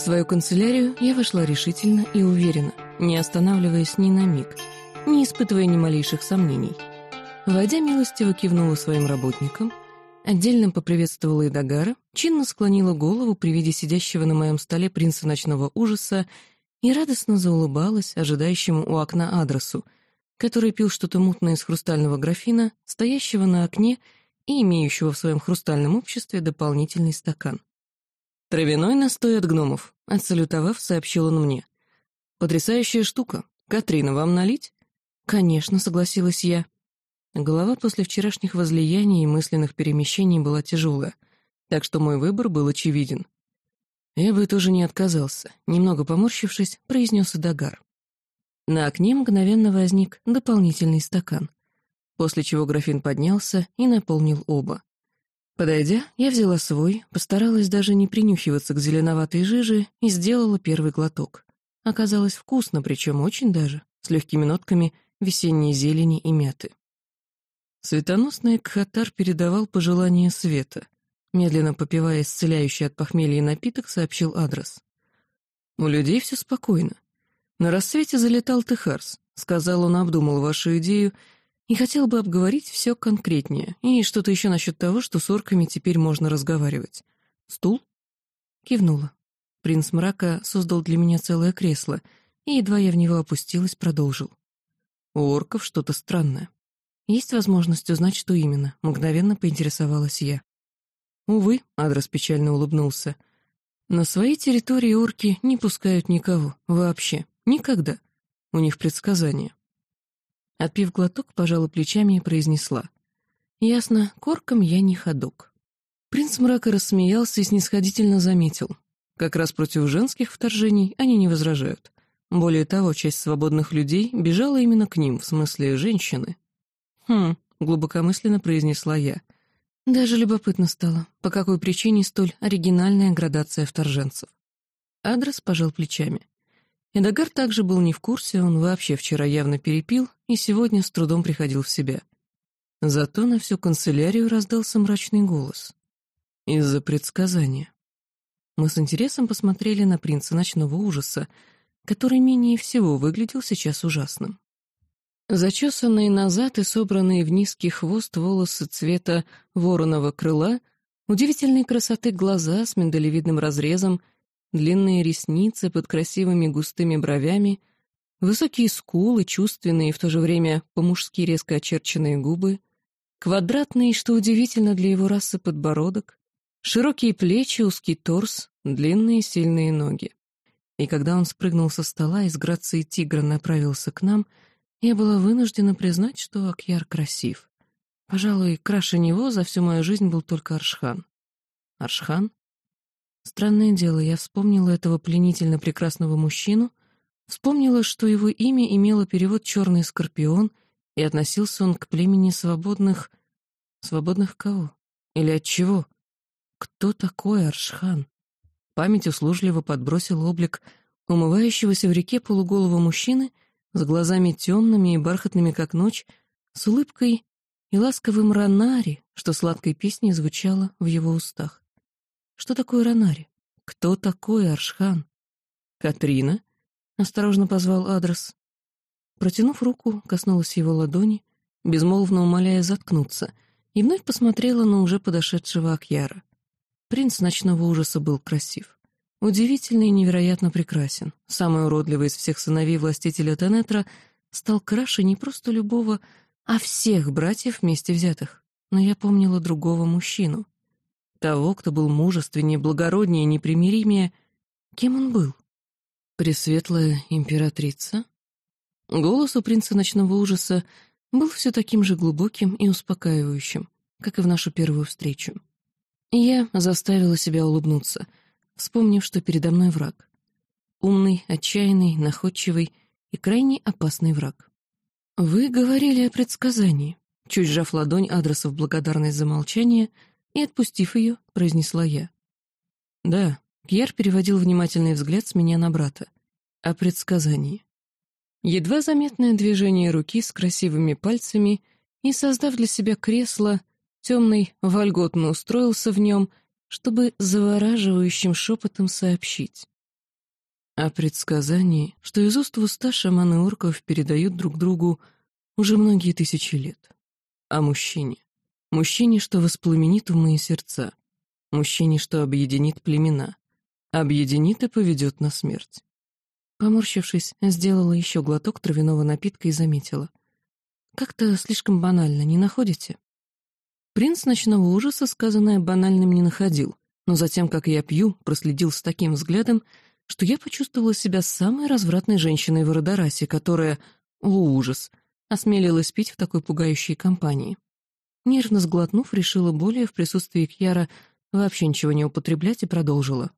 В свою канцелярию я вошла решительно и уверенно, не останавливаясь ни на миг, не испытывая ни малейших сомнений. Войдя милостиво кивнула своим работникам, отдельно поприветствовала Идагара, чинно склонила голову при виде сидящего на моем столе принца ночного ужаса и радостно заулыбалась ожидающему у окна адресу, который пил что-то мутное из хрустального графина, стоящего на окне и имеющего в своем хрустальном обществе дополнительный стакан. «Травяной настой от гномов», — отсалютовав, сообщил он мне. «Потрясающая штука. Катрина, вам налить?» «Конечно», — согласилась я. Голова после вчерашних возлияний и мысленных перемещений была тяжелая, так что мой выбор был очевиден. Я бы тоже не отказался, немного поморщившись, произнес Эдагар. На окне мгновенно возник дополнительный стакан, после чего графин поднялся и наполнил оба. Подойдя, я взяла свой, постаралась даже не принюхиваться к зеленоватой жиже и сделала первый глоток. Оказалось вкусно, причем очень даже, с легкими нотками весенней зелени и мяты. Светоносный Кхатар передавал пожелание света. Медленно попивая исцеляющий от похмелья напиток, сообщил адрес. «У людей все спокойно. На рассвете залетал Техарс. Сказал, он обдумал вашу идею и хотел бы обговорить все конкретнее, и что-то еще насчет того, что с орками теперь можно разговаривать. Стул? Кивнула. Принц мрака создал для меня целое кресло, и едва я в него опустилась, продолжил. У орков что-то странное. Есть возможность узнать, что именно, мгновенно поинтересовалась я. Увы, адрес печально улыбнулся. На своей территории орки не пускают никого, вообще, никогда. У них предсказания. Отпив глоток, пожала плечами и произнесла. «Ясно, корком я не ходок». Принц мрака рассмеялся и снисходительно заметил. Как раз против женских вторжений они не возражают. Более того, часть свободных людей бежала именно к ним, в смысле женщины. «Хм», — глубокомысленно произнесла я. Даже любопытно стало, по какой причине столь оригинальная градация вторженцев. Адрес пожал плечами. Эдагар также был не в курсе, он вообще вчера явно перепил и сегодня с трудом приходил в себя. Зато на всю канцелярию раздался мрачный голос. Из-за предсказания. Мы с интересом посмотрели на принца ночного ужаса, который менее всего выглядел сейчас ужасным. Зачесанные назад и собранные в низкий хвост волосы цвета вороного крыла, удивительной красоты глаза с миндалевидным разрезом — длинные ресницы под красивыми густыми бровями, высокие скулы, чувственные и в то же время по-мужски резко очерченные губы, квадратный, что удивительно для его расы, подбородок, широкие плечи, узкий торс, длинные сильные ноги. И когда он спрыгнул со стола и с грацией тигра направился к нам, я была вынуждена признать, что Акьяр красив. Пожалуй, краше него за всю мою жизнь был только Аршхан. Аршхан? Странное дело, я вспомнила этого пленительно прекрасного мужчину, вспомнила, что его имя имело перевод «черный скорпион», и относился он к племени свободных... Свободных кого? Или от чего? Кто такой Аршхан? Память услужливо подбросила облик умывающегося в реке полуголого мужчины с глазами темными и бархатными, как ночь, с улыбкой и ласковым ранари, что сладкой песней звучало в его устах. Что такое Ранари? Кто такой Аршхан? Катрина? Осторожно позвал адрес. Протянув руку, коснулась его ладони, безмолвно умоляя заткнуться, и вновь посмотрела на уже подошедшего Акьяра. Принц ночного ужаса был красив. Удивительно и невероятно прекрасен. Самый уродливый из всех сыновей властителя Тенетра стал краше не просто любого, а всех братьев вместе взятых. Но я помнила другого мужчину. Того, кто был мужественнее, благороднее, непримиримее. Кем он был? Пресветлая императрица? Голос у принца ночного ужаса был все таким же глубоким и успокаивающим, как и в нашу первую встречу. я заставила себя улыбнуться, вспомнив, что передо мной враг. Умный, отчаянный, находчивый и крайне опасный враг. «Вы говорили о предсказании», — чуть сжав ладонь адреса в благодарность за молчание — и, отпустив ее, произнесла я. «Да», — Пьер переводил внимательный взгляд с меня на брата. «О предсказании». Едва заметное движение руки с красивыми пальцами и, создав для себя кресло, темный вольготно устроился в нем, чтобы завораживающим шепотом сообщить. О предсказании, что из уст уста шаманы орков передают друг другу уже многие тысячи лет. О мужчине. Мужчине, что воспламенит умы и сердца. Мужчине, что объединит племена. Объединит и поведет на смерть. Поморщившись, сделала еще глоток травяного напитка и заметила. «Как-то слишком банально, не находите?» Принц ночного ужаса сказанное банальным не находил, но затем, как я пью, проследил с таким взглядом, что я почувствовала себя самой развратной женщиной в Родорасе, которая, о ужас, осмелилась пить в такой пугающей компании. Нервно сглотнув, решила более в присутствии Кьяра вообще ничего не употреблять и продолжила.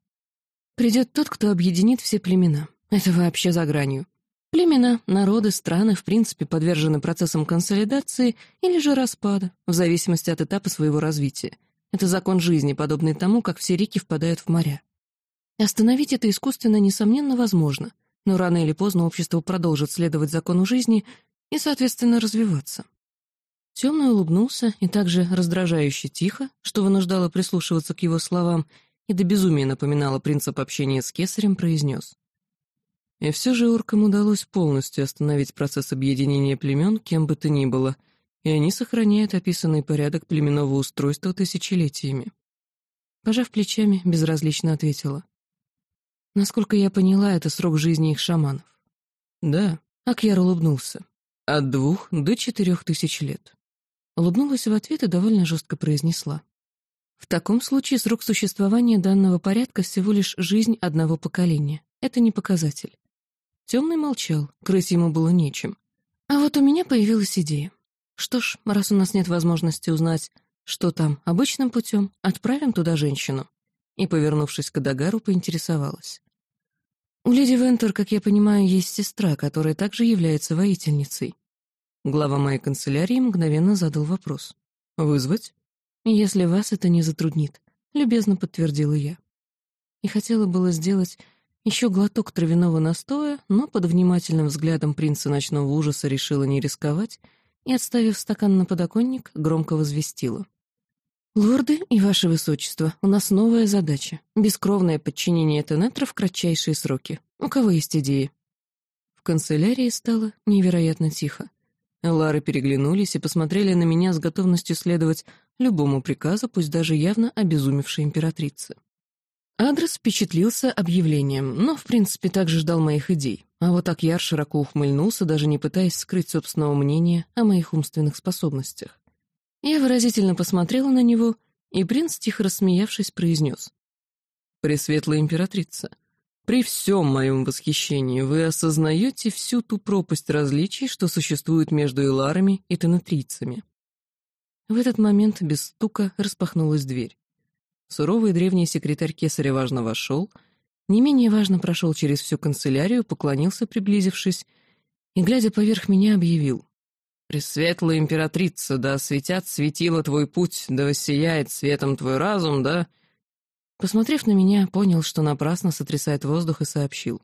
«Придет тот, кто объединит все племена. Это вообще за гранью. Племена, народы, страны, в принципе, подвержены процессам консолидации или же распада, в зависимости от этапа своего развития. Это закон жизни, подобный тому, как все реки впадают в моря. Остановить это искусственно, несомненно, возможно, но рано или поздно общество продолжит следовать закону жизни и, соответственно, развиваться. Темный улыбнулся и также раздражающе тихо, что вынуждало прислушиваться к его словам и до безумия напоминало принцип общения с кесарем, произнес. И все же оркам удалось полностью остановить процесс объединения племен, кем бы то ни было, и они сохраняют описанный порядок племенного устройства тысячелетиями. Пожав плечами, безразлично ответила. Насколько я поняла, это срок жизни их шаманов. Да, Акьяр улыбнулся. От двух до четырех тысяч лет. Улыбнулась в ответ и довольно жестко произнесла. В таком случае срок существования данного порядка всего лишь жизнь одного поколения. Это не показатель. Темный молчал, крыть ему было нечем. А вот у меня появилась идея. Что ж, раз у нас нет возможности узнать, что там, обычным путем, отправим туда женщину. И, повернувшись к Адагару, поинтересовалась. У леди Вентер, как я понимаю, есть сестра, которая также является воительницей. Глава моей канцелярии мгновенно задал вопрос. «Вызвать?» «Если вас это не затруднит», — любезно подтвердила я. И хотела было сделать еще глоток травяного настоя, но под внимательным взглядом принца ночного ужаса решила не рисковать и, отставив стакан на подоконник, громко возвестила. «Лорды и ваше высочество, у нас новая задача. Бескровное подчинение Тенетра в кратчайшие сроки. У кого есть идеи?» В канцелярии стало невероятно тихо. Лары переглянулись и посмотрели на меня с готовностью следовать любому приказу, пусть даже явно обезумевшей императрицы. Адрес впечатлился объявлением, но, в принципе, также ждал моих идей. А вот Акьяр широко ухмыльнулся, даже не пытаясь скрыть собственного мнения о моих умственных способностях. Я выразительно посмотрела на него, и принц, тихо рассмеявшись, произнес. «Пресветлая императрица, при всем моем восхищении вы осознаете всю ту пропасть различий, что существует между эларами и тенетрийцами». В этот момент без стука распахнулась дверь. Суровый древний секретарь кесаря важно вошел, не менее важно прошел через всю канцелярию, поклонился, приблизившись, и, глядя поверх меня, объявил. «Пресветлая императрица, да осветят светило твой путь, да воссияет светом твой разум, да...» Посмотрев на меня, понял, что напрасно сотрясает воздух и сообщил.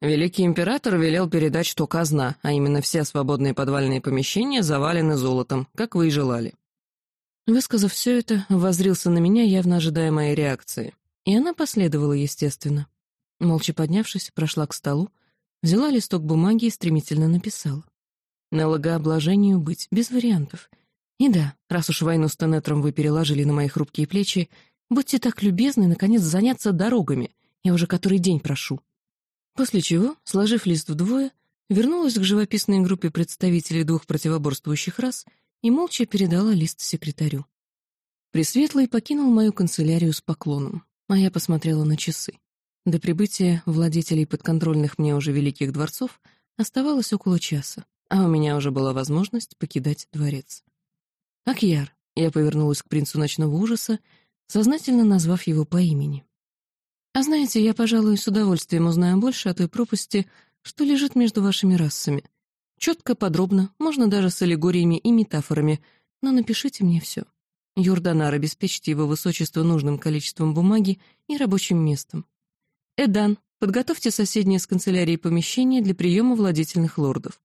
Великий император велел передать, что казна, а именно все свободные подвальные помещения завалены золотом, как вы и желали. Высказав все это, воззрился на меня, явно ожидая моей реакции. И она последовала, естественно. Молча поднявшись, прошла к столу, взяла листок бумаги и стремительно написала. Налогообложению быть, без вариантов. И да, раз уж войну с Тенетром вы переложили на мои хрупкие плечи, будьте так любезны, наконец, заняться дорогами. Я уже который день прошу. После чего, сложив лист вдвое, вернулась к живописной группе представителей двух противоборствующих рас и молча передала лист секретарю. Пресветлый покинул мою канцелярию с поклоном, а я посмотрела на часы. До прибытия владетелей подконтрольных мне уже великих дворцов оставалось около часа, а у меня уже была возможность покидать дворец. «Акьяр», — я повернулась к принцу ночного ужаса, сознательно назвав его по имени. «А знаете, я, пожалуй, с удовольствием узнаю больше о той пропасти, что лежит между вашими расами, Четко, подробно, можно даже с аллегориями и метафорами, но напишите мне все. Юрданар, обеспечьте его высочество нужным количеством бумаги и рабочим местом. Эдан, подготовьте соседнее с канцелярией помещение для приема владетельных лордов.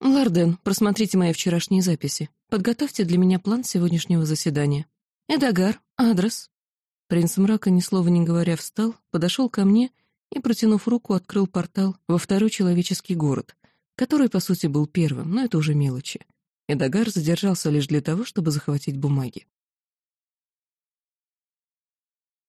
Лорден, просмотрите мои вчерашние записи. Подготовьте для меня план сегодняшнего заседания. Эдагар, адрес. Принц мрака, ни слова не говоря, встал, подошел ко мне и, протянув руку, открыл портал во второй человеческий город, который, по сути, был первым, но это уже мелочи. Эдагар задержался лишь для того, чтобы захватить бумаги.